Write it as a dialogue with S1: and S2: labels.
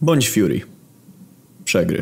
S1: bądź Fury. Przegryw.